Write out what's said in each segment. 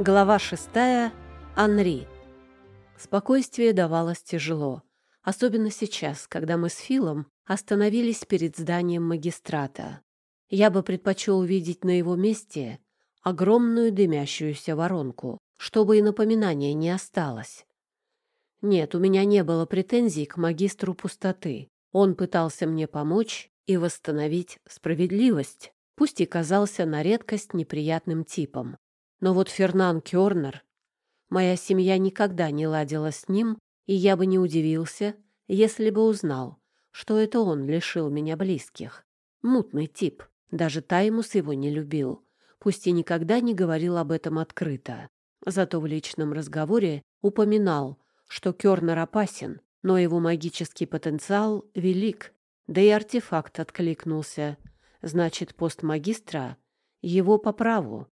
Глава шестая. Анри. Спокойствие давалось тяжело, особенно сейчас, когда мы с Филом остановились перед зданием магистрата. Я бы предпочел увидеть на его месте огромную дымящуюся воронку, чтобы и напоминания не осталось. Нет, у меня не было претензий к магистру пустоты. Он пытался мне помочь и восстановить справедливость, пусть и казался на редкость неприятным типом. Но вот Фернан Кёрнер... Моя семья никогда не ладила с ним, и я бы не удивился, если бы узнал, что это он лишил меня близких. Мутный тип. Даже Таймус его не любил, пусть и никогда не говорил об этом открыто. Зато в личном разговоре упоминал, что Кёрнер опасен, но его магический потенциал велик, да и артефакт откликнулся. Значит, пост магистра его по праву.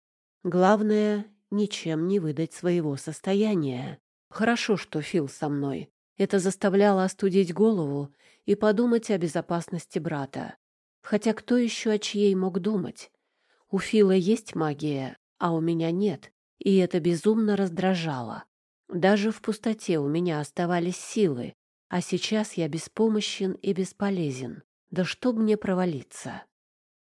Главное — ничем не выдать своего состояния. Хорошо, что Фил со мной. Это заставляло остудить голову и подумать о безопасности брата. Хотя кто еще о чьей мог думать? У Фила есть магия, а у меня нет, и это безумно раздражало. Даже в пустоте у меня оставались силы, а сейчас я беспомощен и бесполезен. Да чтоб мне провалиться.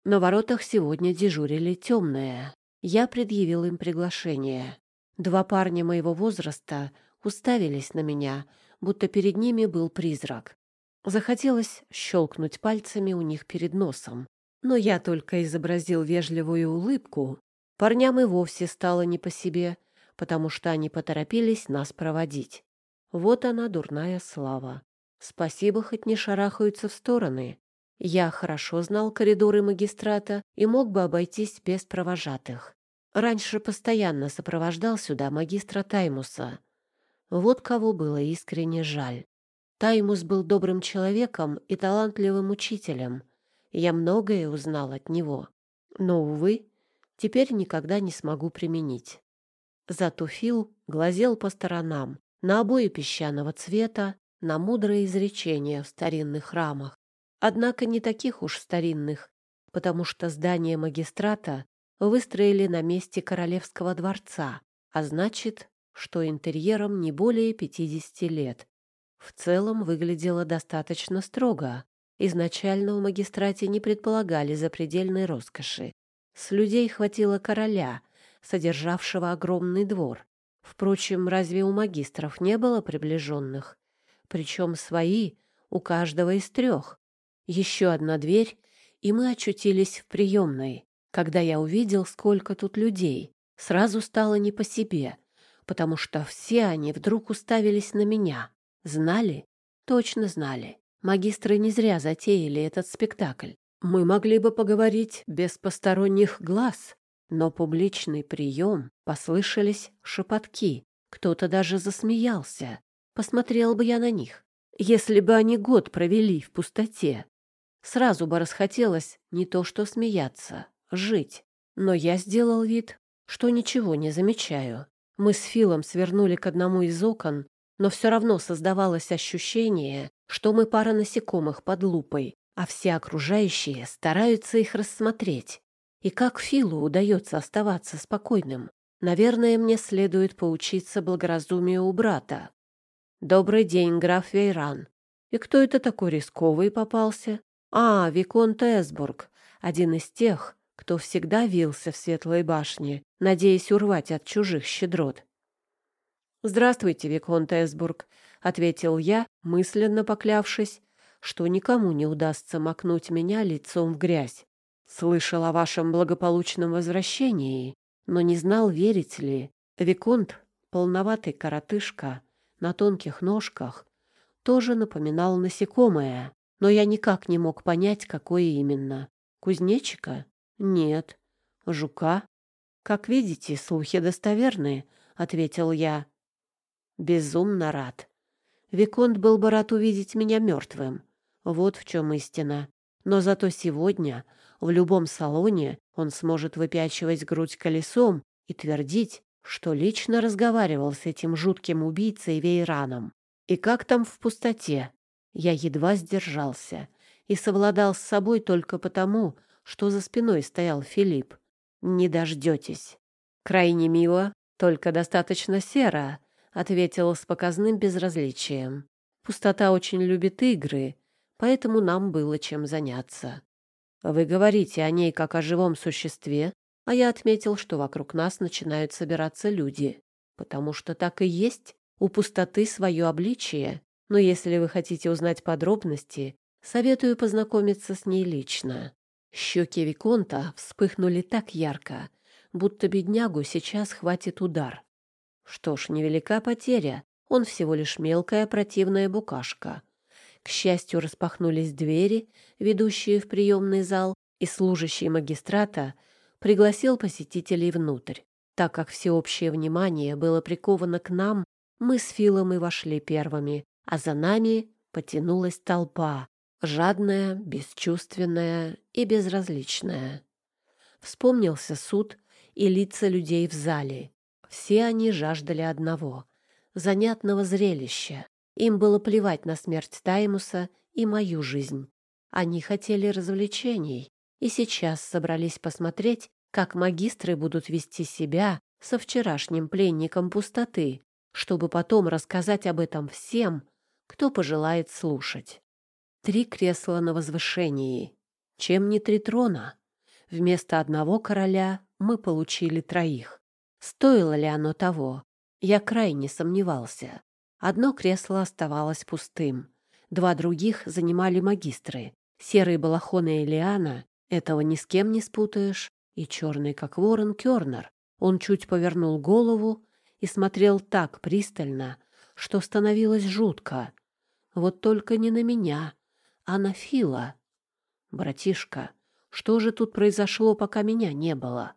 На воротах сегодня дежурили темные. Я предъявил им приглашение. Два парня моего возраста уставились на меня, будто перед ними был призрак. Захотелось щелкнуть пальцами у них перед носом. Но я только изобразил вежливую улыбку. Парням и вовсе стало не по себе, потому что они поторопились нас проводить. Вот она, дурная слава. Спасибо, хоть не шарахаются в стороны. Я хорошо знал коридоры магистрата и мог бы обойтись без провожатых. Раньше постоянно сопровождал сюда магистра Таймуса. Вот кого было искренне жаль. Таймус был добрым человеком и талантливым учителем. Я многое узнал от него. Но, увы, теперь никогда не смогу применить. Зато Фил глазел по сторонам, на обои песчаного цвета, на мудрые изречения в старинных храмах. Однако не таких уж старинных, потому что здание магистрата выстроили на месте королевского дворца, а значит, что интерьером не более 50 лет. В целом выглядело достаточно строго. Изначально в магистрате не предполагали запредельной роскоши. С людей хватило короля, содержавшего огромный двор. Впрочем, разве у магистров не было приближенных? Причем свои у каждого из трех. Еще одна дверь, и мы очутились в приемной. Когда я увидел, сколько тут людей, сразу стало не по себе, потому что все они вдруг уставились на меня. Знали? Точно знали. Магистры не зря затеяли этот спектакль. Мы могли бы поговорить без посторонних глаз, но публичный прием послышались шепотки. Кто-то даже засмеялся. Посмотрел бы я на них, если бы они год провели в пустоте. Сразу бы расхотелось не то что смеяться, жить. Но я сделал вид, что ничего не замечаю. Мы с Филом свернули к одному из окон, но все равно создавалось ощущение, что мы пара насекомых под лупой, а все окружающие стараются их рассмотреть. И как Филу удается оставаться спокойным? Наверное, мне следует поучиться благоразумию у брата. «Добрый день, граф Вейран. И кто это такой рисковый попался?» А, Виконт Эсбург, один из тех, кто всегда вился в Светлой башне, надеясь урвать от чужих щедрот. «Здравствуйте, Виконт Эсбург», — ответил я, мысленно поклявшись, что никому не удастся макнуть меня лицом в грязь. Слышал о вашем благополучном возвращении, но не знал, верить ли. Виконт, полноватый коротышка, на тонких ножках, тоже напоминал насекомое но я никак не мог понять, какое именно. Кузнечика? Нет. Жука? Как видите, слухи достоверные, ответил я. Безумно рад. Виконт был бы рад увидеть меня мертвым. Вот в чем истина. Но зато сегодня в любом салоне он сможет выпячивать грудь колесом и твердить, что лично разговаривал с этим жутким убийцей Вейраном. И как там в пустоте? Я едва сдержался и совладал с собой только потому, что за спиной стоял Филипп. «Не дождетесь». «Крайне мило», Только достаточно серо, ответил с показным безразличием. Пустота очень любит игры, поэтому нам было чем заняться. Вы говорите о ней как о живом существе, а я отметил, что вокруг нас начинают собираться люди, потому что так и есть, у пустоты свое обличие, но если вы хотите узнать подробности, советую познакомиться с ней лично. Щеки Виконта вспыхнули так ярко, будто беднягу сейчас хватит удар. Что ж, невелика потеря, он всего лишь мелкая противная букашка. К счастью, распахнулись двери, ведущие в приемный зал, и служащий магистрата пригласил посетителей внутрь. Так как всеобщее внимание было приковано к нам, мы с Филом и вошли первыми, а за нами потянулась толпа, жадная, бесчувственная и безразличная. Вспомнился суд и лица людей в зале. Все они жаждали одного — занятного зрелища. Им было плевать на смерть Таймуса и мою жизнь. Они хотели развлечений и сейчас собрались посмотреть, как магистры будут вести себя со вчерашним пленником пустоты, чтобы потом рассказать об этом всем, кто пожелает слушать. Три кресла на возвышении. Чем не три трона? Вместо одного короля мы получили троих. Стоило ли оно того? Я крайне сомневался. Одно кресло оставалось пустым. Два других занимали магистры. Серый балахон и Элиана — этого ни с кем не спутаешь. И черный, как ворон, Кернер. Он чуть повернул голову и смотрел так пристально, что становилось жутко. Вот только не на меня, а на Фила. Братишка, что же тут произошло, пока меня не было?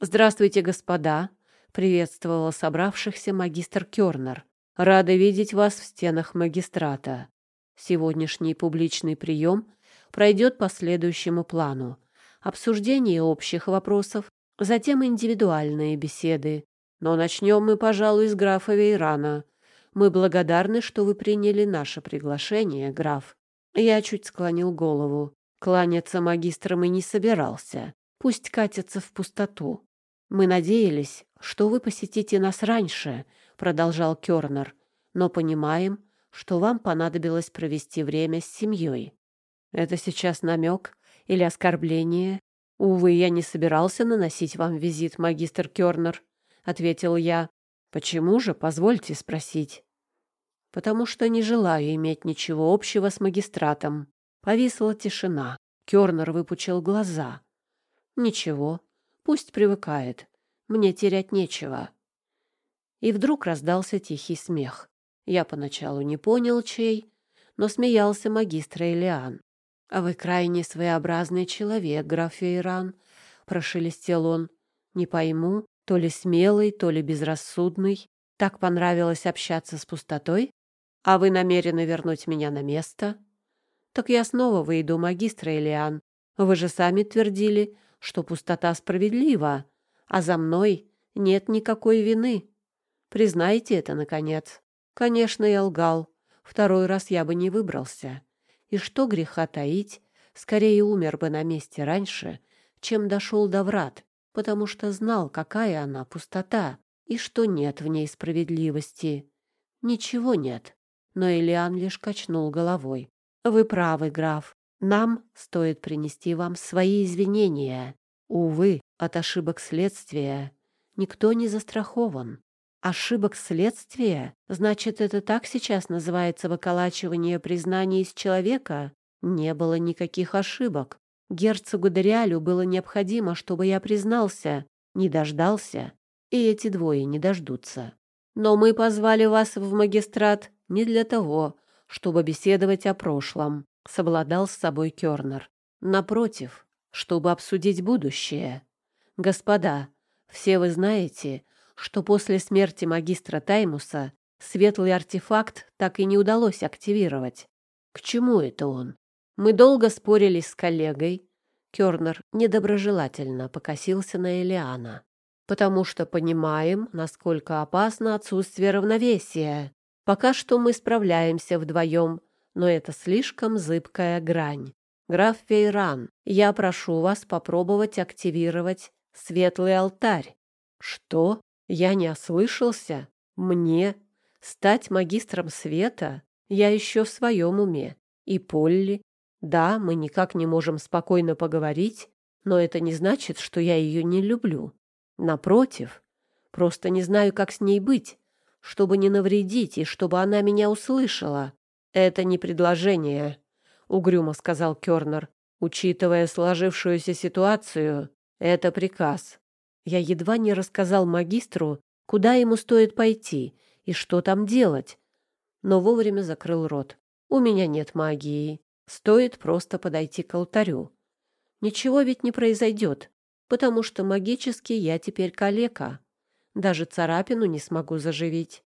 Здравствуйте, господа, приветствовала собравшихся магистр Кёрнер. Рада видеть вас в стенах магистрата. Сегодняшний публичный прием пройдет по следующему плану. Обсуждение общих вопросов, затем индивидуальные беседы. Но начнем мы, пожалуй, с графа Вейрана. Мы благодарны, что вы приняли наше приглашение, граф. Я чуть склонил голову. Кланяться магистрам и не собирался. Пусть катятся в пустоту. Мы надеялись, что вы посетите нас раньше, продолжал Кёрнер, но понимаем, что вам понадобилось провести время с семьей. Это сейчас намек или оскорбление? Увы, я не собирался наносить вам визит, магистр Кёрнер, ответил я. Почему же, позвольте спросить? Потому что не желаю иметь ничего общего с магистратом. Повисла тишина. Кёрнер выпучил глаза. Ничего, пусть привыкает. Мне терять нечего. И вдруг раздался тихий смех. Я поначалу не понял, чей, но смеялся магистр Элиан. «А вы крайне своеобразный человек, граф Фейран», — прошелестел он. «Не пойму, то ли смелый, то ли безрассудный. Так понравилось общаться с пустотой? А вы намерены вернуть меня на место?» Так я снова выйду, магистра Элиан. Вы же сами твердили, что пустота справедлива, а за мной нет никакой вины. Признайте это, наконец. Конечно, я лгал. Второй раз я бы не выбрался. И что греха таить, скорее умер бы на месте раньше, чем дошел до врат, потому что знал, какая она пустота, и что нет в ней справедливости. Ничего нет. Но Элиан лишь качнул головой. Вы правы, граф. Нам стоит принести вам свои извинения. Увы, от ошибок следствия никто не застрахован. Ошибок следствия? Значит, это так сейчас называется выколачивание признаний из человека? Не было никаких ошибок. Герцогу Дориалю было необходимо, чтобы я признался. Не дождался. И эти двое не дождутся. Но мы позвали вас в магистрат не для того, чтобы беседовать о прошлом, совладал с собой Кёрнер. Напротив, чтобы обсудить будущее. Господа, все вы знаете, что после смерти магистра Таймуса светлый артефакт так и не удалось активировать. К чему это он? Мы долго спорили с коллегой. Кёрнер недоброжелательно покосился на Элиана. Потому что понимаем, насколько опасно отсутствие равновесия. Пока что мы справляемся вдвоем, но это слишком зыбкая грань. Граф Вейран, я прошу вас попробовать активировать светлый алтарь. Что? Я не ослышался? Мне? Стать магистром света? Я еще в своем уме. И Полли? Да, мы никак не можем спокойно поговорить, но это не значит, что я ее не люблю. Напротив, просто не знаю, как с ней быть, чтобы не навредить и чтобы она меня услышала. Это не предложение, — угрюмо сказал Кёрнер. Учитывая сложившуюся ситуацию, это приказ. Я едва не рассказал магистру, куда ему стоит пойти и что там делать, но вовремя закрыл рот. У меня нет магии. Стоит просто подойти к алтарю. Ничего ведь не произойдет, потому что магически я теперь калека. Даже царапину не смогу заживить.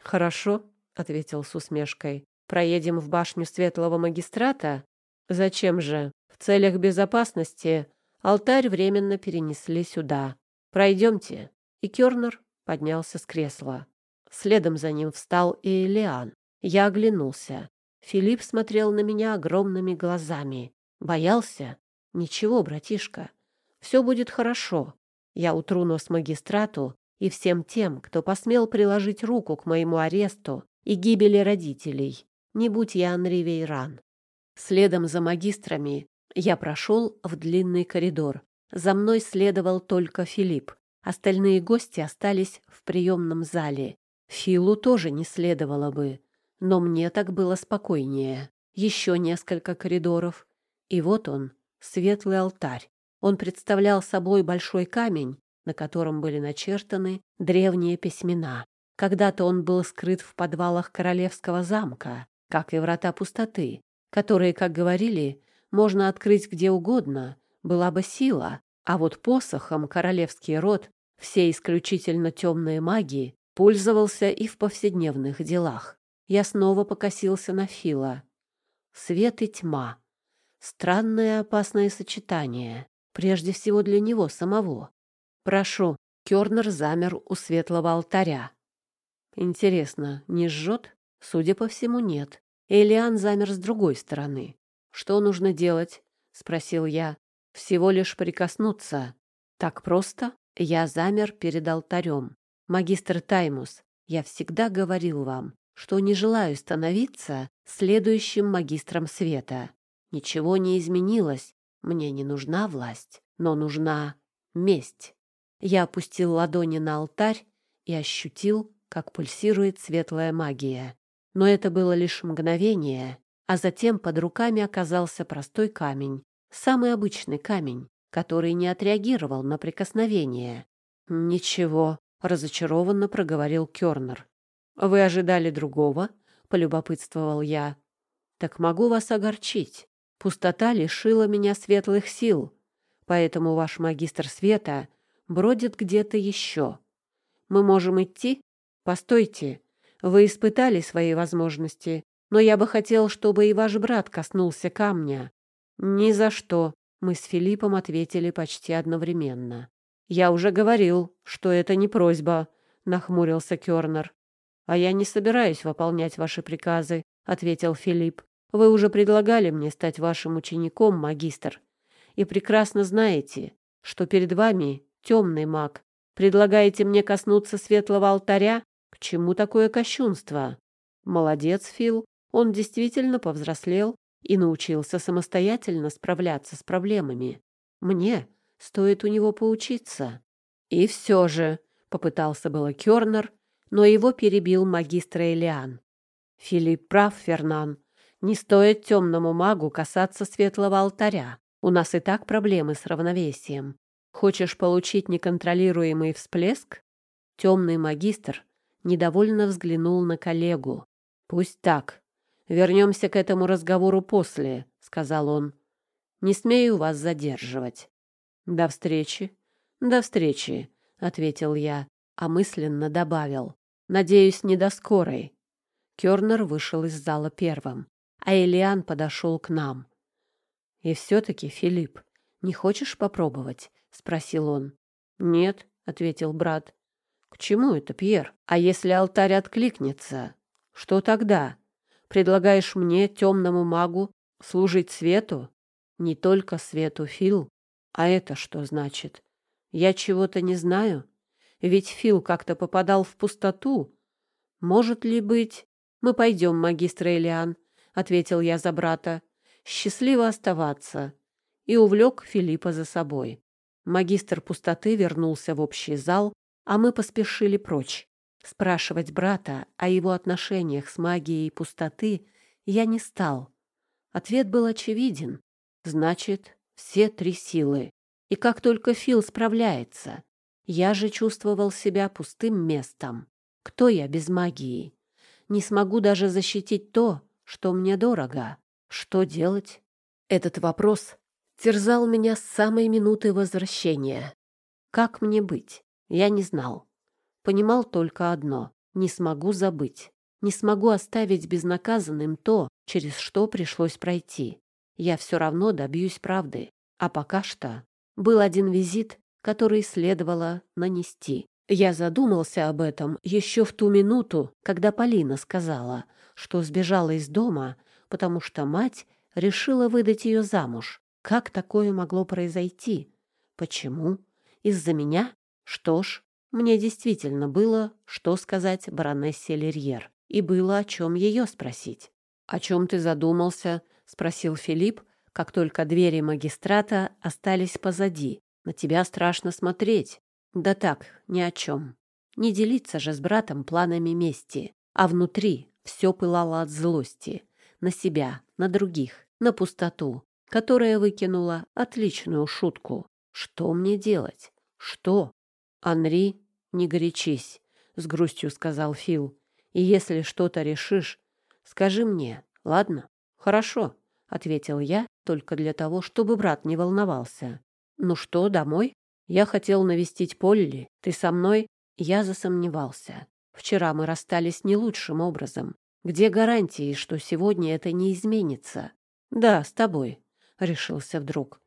«Хорошо», — ответил с усмешкой. «Проедем в башню Светлого Магистрата? Зачем же? В целях безопасности алтарь временно перенесли сюда. Пройдемте». И Кёрнер поднялся с кресла. Следом за ним встал и Элиан. Я оглянулся. Филипп смотрел на меня огромными глазами. Боялся? Ничего, братишка. Все будет хорошо. Я утру нос магистрату и всем тем, кто посмел приложить руку к моему аресту и гибели родителей. Не будь я Анри Вейран. Следом за магистрами я прошел в длинный коридор. За мной следовал только Филипп. Остальные гости остались в приемном зале. Филу тоже не следовало бы, но мне так было спокойнее. Еще несколько коридоров. И вот он, светлый алтарь. Он представлял собой большой камень, на котором были начертаны древние письмена. Когда-то он был скрыт в подвалах королевского замка, как и врата пустоты, которые, как говорили, можно открыть где угодно, была бы сила, а вот посохом королевский род, все исключительно темные маги, пользовался и в повседневных делах. Я снова покосился на Фила. Свет и тьма. Странное опасное сочетание. Прежде всего для него самого. Прошу. Кёрнер замер у светлого алтаря. Интересно, не жжет? Судя по всему, нет. Элиан замер с другой стороны. Что нужно делать? Спросил я. Всего лишь прикоснуться. Так просто? Я замер перед алтарем. Магистр Таймус, я всегда говорил вам, что не желаю становиться следующим магистром света. Ничего не изменилось. Мне не нужна власть, но нужна месть. Я опустил ладони на алтарь и ощутил, как пульсирует светлая магия. Но это было лишь мгновение, а затем под руками оказался простой камень, самый обычный камень, который не отреагировал на прикосновение. Ничего, — разочарованно проговорил Кёрнер. «Вы ожидали другого?» — полюбопытствовал я. «Так могу вас огорчить. Пустота лишила меня светлых сил, поэтому ваш магистр света бродит где-то еще. Мы можем идти? Постойте. Вы испытали свои возможности, но я бы хотел, чтобы и ваш брат коснулся камня». «Ни за что», — мы с Филиппом ответили почти одновременно. «Я уже говорил, что это не просьба», — нахмурился Кёрнер. «А я не собираюсь выполнять ваши приказы», — ответил Филипп. «Вы уже предлагали мне стать вашим учеником, магистр, и прекрасно знаете, что перед вами темный маг. Предлагаете мне коснуться светлого алтаря? К чему такое кощунство?» «Молодец, Фил. Он действительно повзрослел и научился самостоятельно справляться с проблемами. Мне Стоит у него поучиться. И все же, — попытался было Кёрнер, но его перебил магистр Элиан. Филипп прав, Фернан. Не стоит темному магу касаться светлого алтаря. У нас и так проблемы с равновесием. Хочешь получить неконтролируемый всплеск? Темный магистр недовольно взглянул на коллегу. Пусть так. Вернемся к этому разговору после, — сказал он. Не смею вас задерживать. «До встречи». «До встречи», — ответил я, а мысленно добавил. «Надеюсь, не до скорой». Кёрнер вышел из зала первым, а Элиан подошел к нам. «И все-таки, Филипп, не хочешь попробовать?» — спросил он. «Нет», — ответил брат. «К чему это, Пьер? А если алтарь откликнется? Что тогда? Предлагаешь мне, темному магу, служить свету? Не только свету, Фил, а это что значит? Я чего-то не знаю? Ведь Фил как-то попадал в пустоту. Может ли быть... Мы пойдем, магистр Элиан, — ответил я за брата. Счастливо оставаться. И увлек Филиппа за собой. Магистр пустоты вернулся в общий зал, а мы поспешили прочь. Спрашивать брата о его отношениях с магией пустоты я не стал. Ответ был очевиден. Значит, все три силы. И как только Фил справляется, я же чувствовал себя пустым местом. Кто я без магии? Не смогу даже защитить то, что мне дорого. Что делать? Этот вопрос терзал меня с самой минуты возвращения. Как мне быть? Я не знал. Понимал только одно — не смогу забыть. Не смогу оставить безнаказанным то, через что пришлось пройти. Я все равно добьюсь правды. А пока что был один визит, который следовало нанести. Я задумался об этом еще в ту минуту, когда Полина сказала, что сбежала из дома, потому что мать решила выдать ее замуж. Как такое могло произойти? Почему? Из-за меня? Что ж, мне действительно было, что сказать баронессе Лерьер, и было о чем ее спросить. «О чем ты задумался?» — спросил Филипп, как только двери магистрата остались позади. «На тебя страшно смотреть». «Да так, ни о чем. Не делиться же с братом планами мести, а внутри все пылало от злости. На себя, на других, на пустоту, которая выкинула отличную шутку. Что мне делать? Что? Анри, не горячись, с грустью сказал Фил. И если что-то решишь, скажи мне, ладно? Хорошо, ответил я, только для того, чтобы брат не волновался. Ну что, домой? Я хотел навестить Полли. Ты со мной? Я засомневался. Вчера мы расстались не лучшим образом. Где гарантии, что сегодня это не изменится? Да, с тобой, решился вдруг.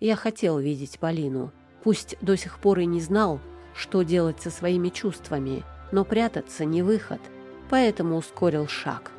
Я хотел видеть Полину. Пусть до сих пор и не знал, что делать со своими чувствами, но прятаться не выход, поэтому ускорил шаг.